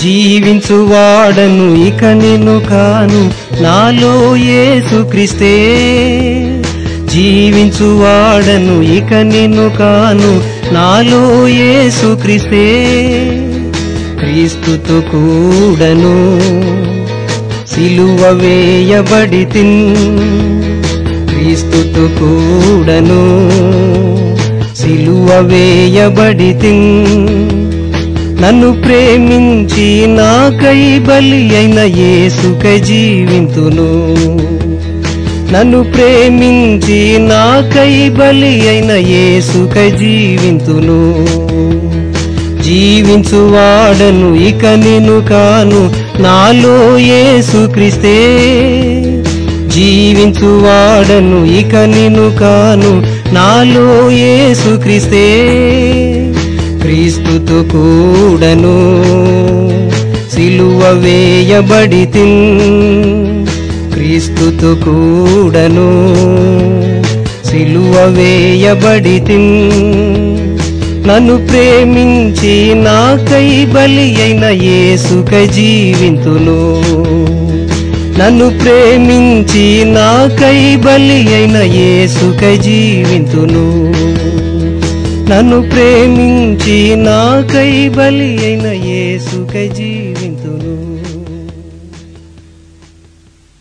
జీవించువాడను ఇక నిన్ను కాను. నాలో యేసు క్రిస్తే జీవించువాడను ఇక నిన్ను కాను. నాలో యేసు క్రిస్తే క్రీస్తుతో కూడను. సిలువ వేయబడి తిన్ క్రీస్తుతో కూడను. సిలువ వేయబడి తిన్ నన్ను ప్రేమించి నాకై బలి అయిన యేసుకై జీవింతును. నన్ను ప్రేమించి నాకై బలి అయిన యేసుకై జీవింతును. జీవించువాడను ఇక నేను కాను నాలో ఏసుక్రిస్తే జీవించు జీవించువాడను ఇక నేను కాను నాలో ఏసుక్రిస్తే క్రిస్తే క్రీస్తుతో కూడను సిలువ వేయబడి తిన్ క్రీస్తుతో కూడను సిలువ వేయబడి నన్ను ప్రేమించి నాకై బలి అయిన యేసుకై జీవింతును. నన్ను ప్రేమించి నాకై బలి అయిన యేసుకై జీవింతును. నన్ను ప్రేమించి నాకై బలి అయిన ఏసుకై జీవింతును.